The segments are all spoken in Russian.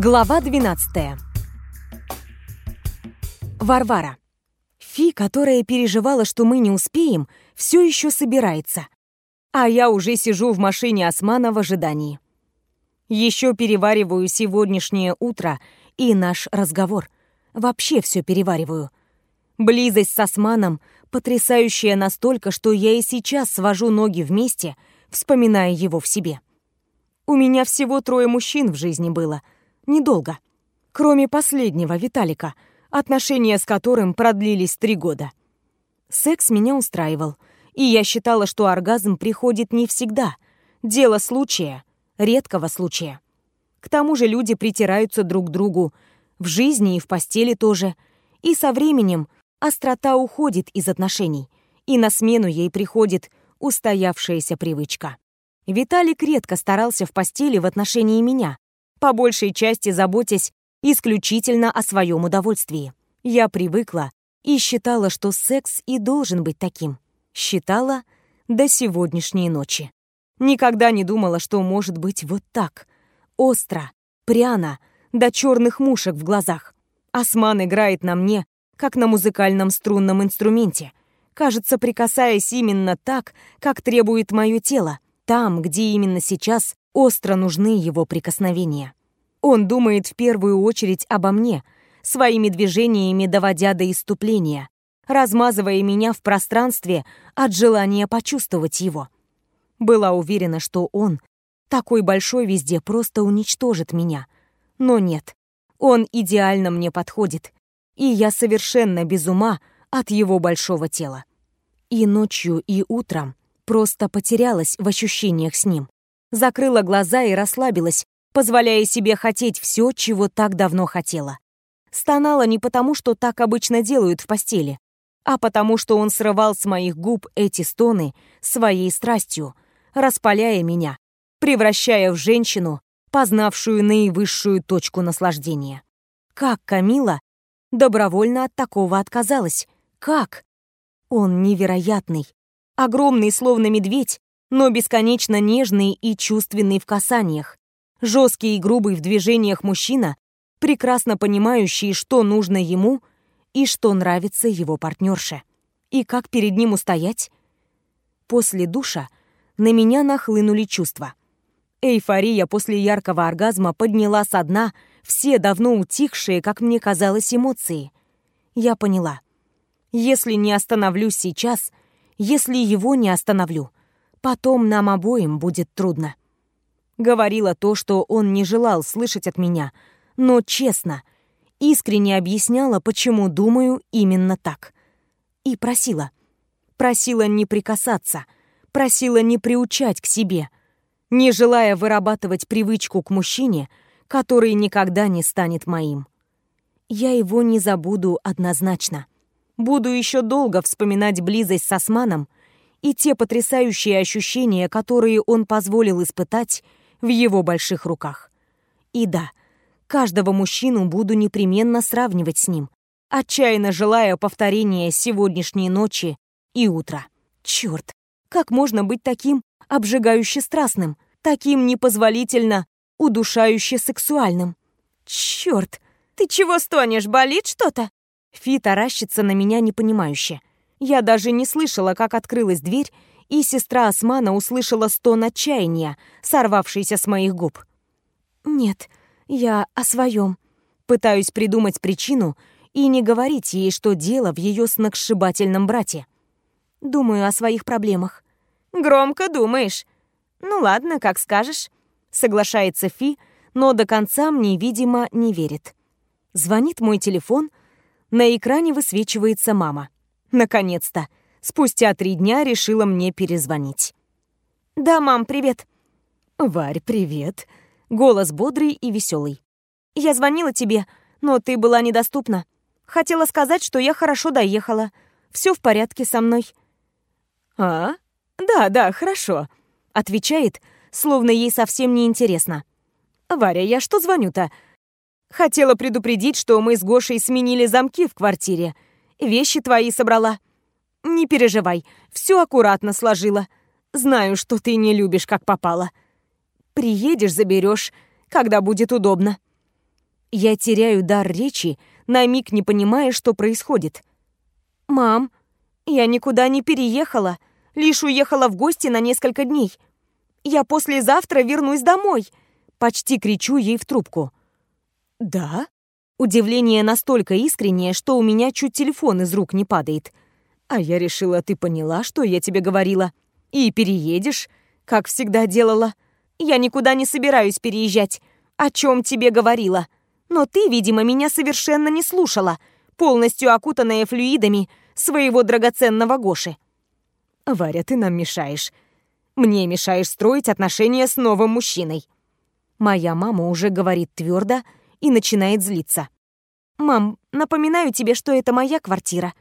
Глава 12. Варвара. Фи, которая переживала, что мы не успеем, все еще собирается. А я уже сижу в машине Османа в ожидании. Еще перевариваю сегодняшнее утро и наш разговор. Вообще все перевариваю. Близость с Османом потрясающая настолько, что я и сейчас свожу ноги вместе, вспоминая его в себе. У меня всего трое мужчин в жизни было — недолго. Кроме последнего, Виталика, отношения с которым продлились три года. Секс меня устраивал, и я считала, что оргазм приходит не всегда. Дело случая, редкого случая. К тому же люди притираются друг к другу, в жизни и в постели тоже. И со временем острота уходит из отношений, и на смену ей приходит устоявшаяся привычка. Виталик редко старался в постели в отношении меня, по большей части заботясь исключительно о своем удовольствии. Я привыкла и считала, что секс и должен быть таким. Считала до сегодняшней ночи. Никогда не думала, что может быть вот так. Остро, пряно, до черных мушек в глазах. Осман играет на мне, как на музыкальном струнном инструменте. Кажется, прикасаясь именно так, как требует мое тело, там, где именно сейчас остро нужны его прикосновения. Он думает в первую очередь обо мне, своими движениями доводя до иступления, размазывая меня в пространстве от желания почувствовать его. Была уверена, что он, такой большой везде, просто уничтожит меня. Но нет, он идеально мне подходит, и я совершенно без ума от его большого тела. И ночью, и утром просто потерялась в ощущениях с ним закрыла глаза и расслабилась, позволяя себе хотеть все, чего так давно хотела. Стонала не потому, что так обычно делают в постели, а потому, что он срывал с моих губ эти стоны своей страстью, распаляя меня, превращая в женщину, познавшую наивысшую точку наслаждения. Как Камила добровольно от такого отказалась? Как? Он невероятный, огромный, словно медведь, но бесконечно нежный и чувственный в касаниях, жесткий и грубый в движениях мужчина, прекрасно понимающий, что нужно ему и что нравится его партнерше. И как перед ним устоять? После душа на меня нахлынули чувства. Эйфория после яркого оргазма подняла со дна все давно утихшие, как мне казалось, эмоции. Я поняла. Если не остановлюсь сейчас, если его не остановлю — Потом нам обоим будет трудно. Говорила то, что он не желал слышать от меня, но честно, искренне объясняла, почему думаю именно так. И просила. Просила не прикасаться, просила не приучать к себе, не желая вырабатывать привычку к мужчине, который никогда не станет моим. Я его не забуду однозначно. Буду еще долго вспоминать близость с Османом, и те потрясающие ощущения, которые он позволил испытать в его больших руках. И да, каждого мужчину буду непременно сравнивать с ним, отчаянно желая повторения сегодняшней ночи и утра. Черт, как можно быть таким обжигающе страстным, таким непозволительно удушающе сексуальным? Черт, ты чего стонешь, болит что-то? Фи таращится на меня непонимающе. Я даже не слышала, как открылась дверь, и сестра Османа услышала стон отчаяния, сорвавшийся с моих губ. «Нет, я о своем. Пытаюсь придумать причину и не говорить ей, что дело в ее сногсшибательном брате. Думаю о своих проблемах. «Громко думаешь. Ну ладно, как скажешь», — соглашается Фи, но до конца мне, видимо, не верит. Звонит мой телефон, на экране высвечивается мама. Наконец-то, спустя три дня решила мне перезвонить. «Да, мам, привет». «Варь, привет». Голос бодрый и веселый. «Я звонила тебе, но ты была недоступна. Хотела сказать, что я хорошо доехала. Все в порядке со мной». «А? Да, да, хорошо», — отвечает, словно ей совсем не интересно. «Варя, я что звоню-то?» Хотела предупредить, что мы с Гошей сменили замки в квартире — Вещи твои собрала. Не переживай, все аккуратно сложила. Знаю, что ты не любишь, как попало. Приедешь, заберешь, когда будет удобно. Я теряю дар речи, на миг не понимая, что происходит. «Мам, я никуда не переехала, лишь уехала в гости на несколько дней. Я послезавтра вернусь домой!» Почти кричу ей в трубку. «Да?» Удивление настолько искреннее, что у меня чуть телефон из рук не падает. «А я решила, ты поняла, что я тебе говорила. И переедешь, как всегда делала. Я никуда не собираюсь переезжать. О чем тебе говорила? Но ты, видимо, меня совершенно не слушала, полностью окутанная флюидами своего драгоценного Гоши. Варя, ты нам мешаешь. Мне мешаешь строить отношения с новым мужчиной. Моя мама уже говорит твердо и начинает злиться. «Мам, напоминаю тебе, что это моя квартира».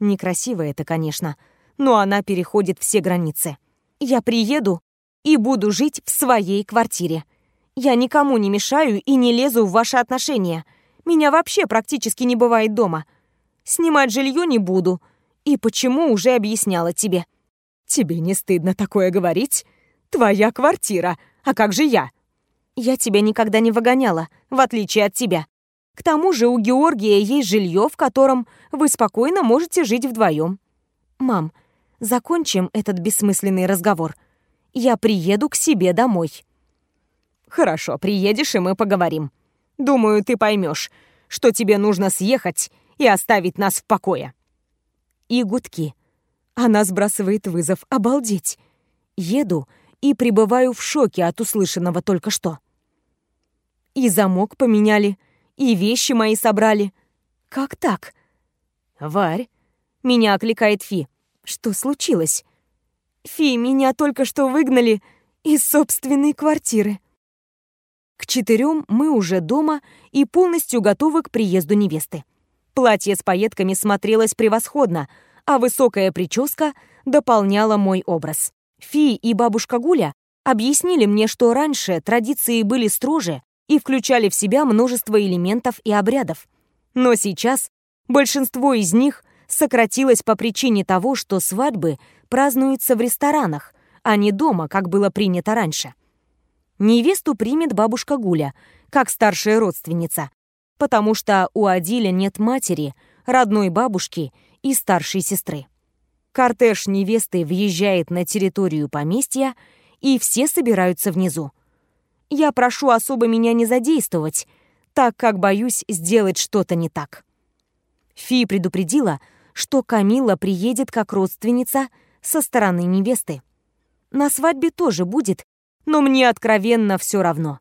Некрасиво это, конечно, но она переходит все границы. Я приеду и буду жить в своей квартире. Я никому не мешаю и не лезу в ваши отношения. Меня вообще практически не бывает дома. Снимать жилье не буду. И почему уже объясняла тебе. Тебе не стыдно такое говорить? Твоя квартира. А как же я? Я тебя никогда не выгоняла, в отличие от тебя. К тому же у Георгия есть жилье, в котором вы спокойно можете жить вдвоем. Мам, закончим этот бессмысленный разговор. Я приеду к себе домой. Хорошо, приедешь, и мы поговорим. Думаю, ты поймешь, что тебе нужно съехать и оставить нас в покое. И гудки. Она сбрасывает вызов. Обалдеть. Еду и пребываю в шоке от услышанного только что. И замок поменяли, и вещи мои собрали. Как так? Варь, меня окликает Фи. Что случилось? Фи, меня только что выгнали из собственной квартиры. К четырем мы уже дома и полностью готовы к приезду невесты. Платье с пайетками смотрелось превосходно, а высокая прическа дополняла мой образ. Фи и бабушка Гуля объяснили мне, что раньше традиции были строже и включали в себя множество элементов и обрядов. Но сейчас большинство из них сократилось по причине того, что свадьбы празднуются в ресторанах, а не дома, как было принято раньше. Невесту примет бабушка Гуля, как старшая родственница, потому что у Адиля нет матери, родной бабушки и старшей сестры. Кортеж невесты въезжает на территорию поместья, и все собираются внизу. Я прошу особо меня не задействовать, так как боюсь сделать что-то не так. Фи предупредила, что Камила приедет как родственница со стороны невесты. На свадьбе тоже будет но мне откровенно все равно.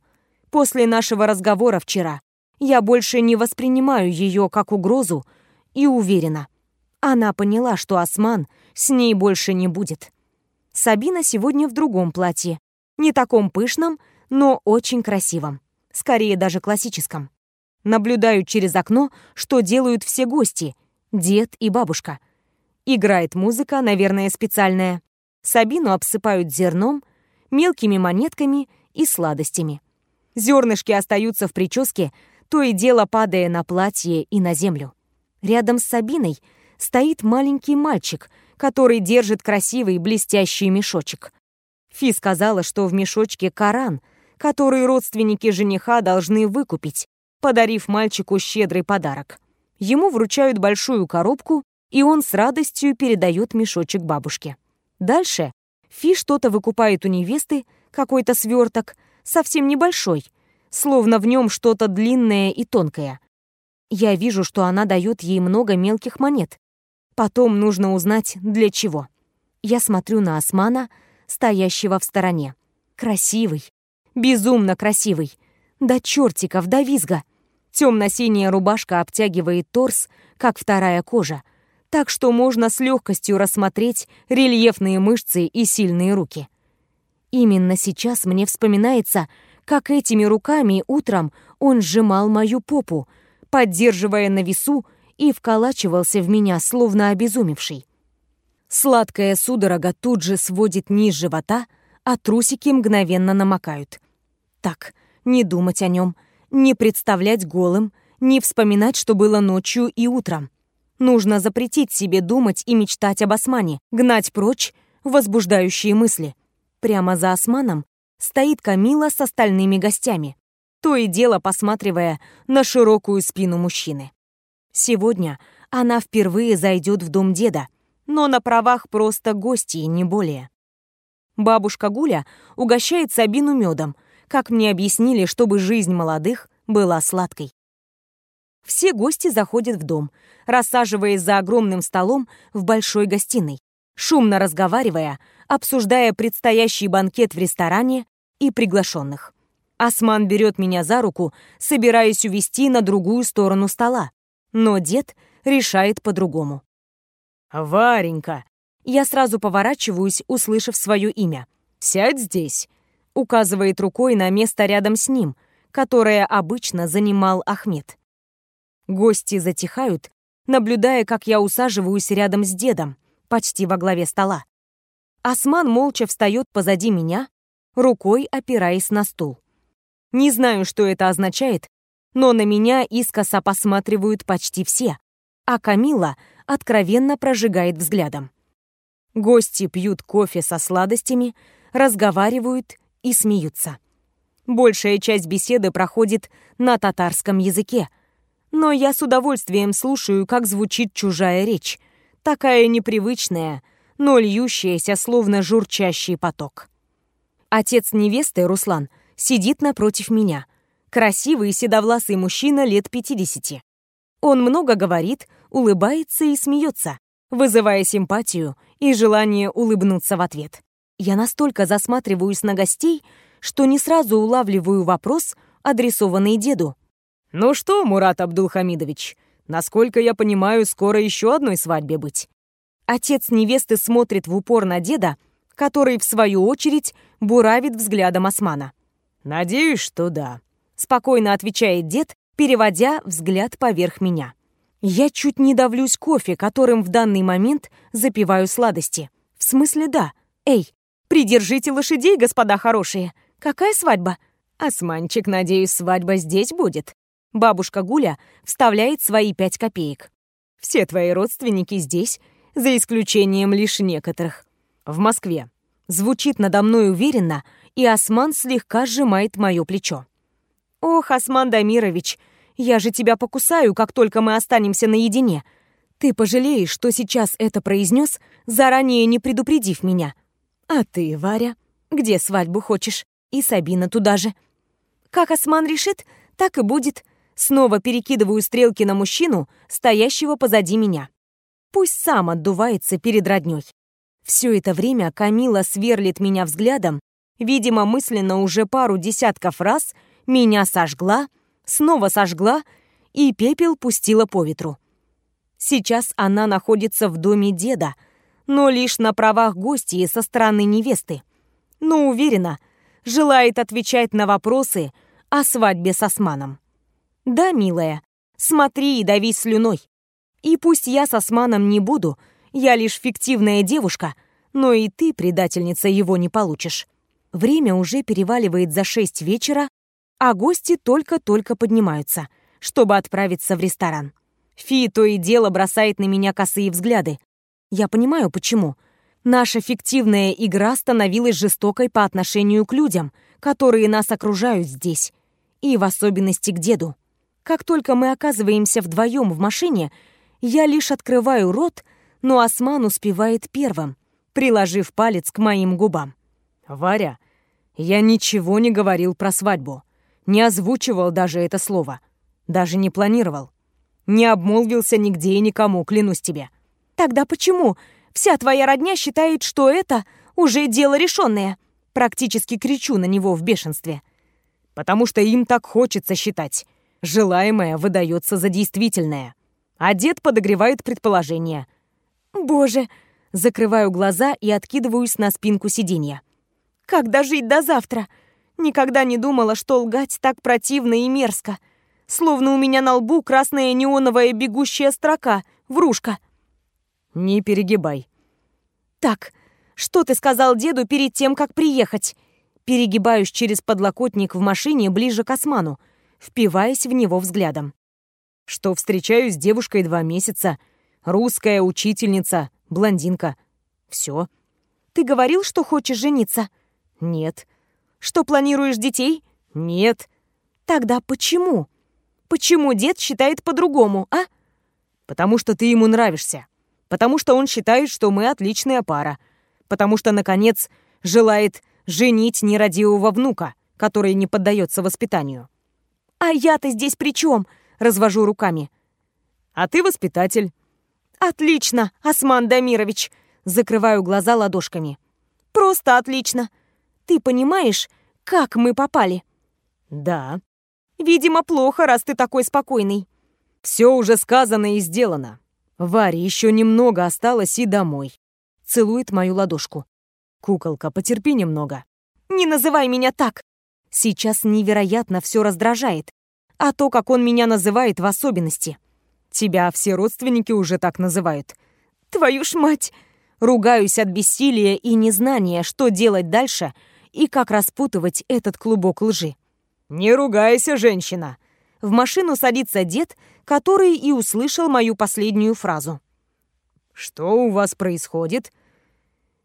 После нашего разговора вчера я больше не воспринимаю ее как угрозу и уверена. Она поняла, что Осман с ней больше не будет. Сабина сегодня в другом платье. Не таком пышном, но очень красивом. Скорее даже классическом. Наблюдаю через окно, что делают все гости, дед и бабушка. Играет музыка, наверное, специальная. Сабину обсыпают зерном — мелкими монетками и сладостями. Зернышки остаются в прическе, то и дело падая на платье и на землю. Рядом с Сабиной стоит маленький мальчик, который держит красивый блестящий мешочек. Фи сказала, что в мешочке Коран, который родственники жениха должны выкупить, подарив мальчику щедрый подарок. Ему вручают большую коробку, и он с радостью передает мешочек бабушке. Дальше Фи что-то выкупает у невесты, какой-то сверток, совсем небольшой, словно в нем что-то длинное и тонкое. Я вижу, что она дает ей много мелких монет. Потом нужно узнать, для чего. Я смотрю на Османа, стоящего в стороне. Красивый, безумно красивый. До чертиков, до визга. Темно-синяя рубашка обтягивает торс, как вторая кожа — так что можно с легкостью рассмотреть рельефные мышцы и сильные руки. Именно сейчас мне вспоминается, как этими руками утром он сжимал мою попу, поддерживая на весу и вколачивался в меня, словно обезумевший. Сладкая судорога тут же сводит низ живота, а трусики мгновенно намокают. Так, не думать о нем, не представлять голым, не вспоминать, что было ночью и утром. Нужно запретить себе думать и мечтать об османе, гнать прочь возбуждающие мысли. Прямо за османом стоит Камила с остальными гостями. то и дело посматривая на широкую спину мужчины. Сегодня она впервые зайдет в дом деда, но на правах просто гости, не более. Бабушка Гуля угощает Сабину медом, как мне объяснили, чтобы жизнь молодых была сладкой. Все гости заходят в дом, рассаживаясь за огромным столом в большой гостиной, шумно разговаривая, обсуждая предстоящий банкет в ресторане и приглашенных. Осман берет меня за руку, собираясь увести на другую сторону стола, но дед решает по-другому. «Варенька!» Я сразу поворачиваюсь, услышав свое имя. «Сядь здесь!» указывает рукой на место рядом с ним, которое обычно занимал Ахмед. Гости затихают, наблюдая, как я усаживаюсь рядом с дедом, почти во главе стола. Осман молча встает позади меня, рукой опираясь на стул. Не знаю, что это означает, но на меня искоса посматривают почти все, а Камила откровенно прожигает взглядом. Гости пьют кофе со сладостями, разговаривают и смеются. Большая часть беседы проходит на татарском языке, но я с удовольствием слушаю, как звучит чужая речь, такая непривычная, но льющаяся, словно журчащий поток. Отец невесты, Руслан, сидит напротив меня. Красивый седовласый мужчина лет 50. Он много говорит, улыбается и смеется, вызывая симпатию и желание улыбнуться в ответ. Я настолько засматриваюсь на гостей, что не сразу улавливаю вопрос, адресованный деду. «Ну что, Мурат Абдулхамидович, насколько я понимаю, скоро еще одной свадьбе быть». Отец невесты смотрит в упор на деда, который, в свою очередь, буравит взглядом османа. «Надеюсь, что да», — спокойно отвечает дед, переводя взгляд поверх меня. Я чуть не давлюсь кофе, которым в данный момент запиваю сладости. В смысле, да. Эй, Придержите лошадей, господа хорошие. Какая свадьба? Османчик, надеюсь, свадьба здесь будет. Бабушка Гуля вставляет свои пять копеек. Все твои родственники здесь, за исключением лишь некоторых. В Москве. Звучит надо мной уверенно, и Осман слегка сжимает мое плечо. Ох, Осман Дамирович, я же тебя покусаю, как только мы останемся наедине. Ты пожалеешь, что сейчас это произнес, заранее не предупредив меня. А ты, Варя, где свадьбу хочешь? И Сабина туда же. Как Осман решит, так и будет. Снова перекидываю стрелки на мужчину, стоящего позади меня. Пусть сам отдувается перед роднёй. Все это время Камила сверлит меня взглядом, видимо, мысленно уже пару десятков раз меня сожгла, снова сожгла и пепел пустила по ветру. Сейчас она находится в доме деда, но лишь на правах гостей со стороны невесты. Но уверена, желает отвечать на вопросы о свадьбе с Османом. Да, милая, смотри и дави слюной. И пусть я с Османом не буду, я лишь фиктивная девушка, но и ты, предательница, его не получишь. Время уже переваливает за шесть вечера, а гости только-только поднимаются, чтобы отправиться в ресторан. Фи то и дело бросает на меня косые взгляды, я понимаю, почему. Наша фиктивная игра становилась жестокой по отношению к людям, которые нас окружают здесь, и в особенности к деду. Как только мы оказываемся вдвоем в машине, я лишь открываю рот, но Осман успевает первым, приложив палец к моим губам. «Варя, я ничего не говорил про свадьбу. Не озвучивал даже это слово. Даже не планировал. Не обмолвился нигде и никому, клянусь тебе. Тогда почему вся твоя родня считает, что это уже дело решенное? Практически кричу на него в бешенстве. Потому что им так хочется считать. Желаемое выдается за действительное. А дед подогревает предположение. Боже, закрываю глаза и откидываюсь на спинку сиденья. Как дожить до завтра? Никогда не думала, что лгать так противно и мерзко. Словно у меня на лбу красная неоновая бегущая строка, врушка. Не перегибай. Так, что ты сказал деду перед тем, как приехать? Перегибаюсь через подлокотник в машине ближе к осману, впиваясь в него взглядом. Что встречаюсь с девушкой два месяца. Русская учительница, блондинка. Все. Ты говорил, что хочешь жениться? Нет. Что планируешь детей? Нет. Тогда почему? Почему дед считает по-другому, а? Потому что ты ему нравишься. Потому что он считает, что мы отличная пара. Потому что, наконец, желает женить нерадивого внука, который не поддается воспитанию. «А я-то здесь при чем?» — развожу руками. «А ты воспитатель». «Отлично, Осман Дамирович!» — закрываю глаза ладошками. «Просто отлично! Ты понимаешь, как мы попали?» «Да». «Видимо, плохо, раз ты такой спокойный». «Все уже сказано и сделано. Варе еще немного осталось и домой». Целует мою ладошку. «Куколка, потерпи немного». «Не называй меня так!» Сейчас невероятно все раздражает. А то, как он меня называет в особенности. Тебя все родственники уже так называют. Твою ж мать! Ругаюсь от бессилия и незнания, что делать дальше и как распутывать этот клубок лжи. «Не ругайся, женщина!» В машину садится дед, который и услышал мою последнюю фразу. «Что у вас происходит?»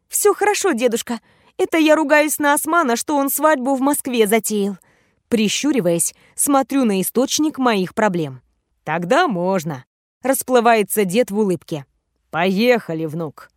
«Все хорошо, дедушка. Это я ругаюсь на Османа, что он свадьбу в Москве затеял». Прищуриваясь, смотрю на источник моих проблем. «Тогда можно», — расплывается дед в улыбке. «Поехали, внук».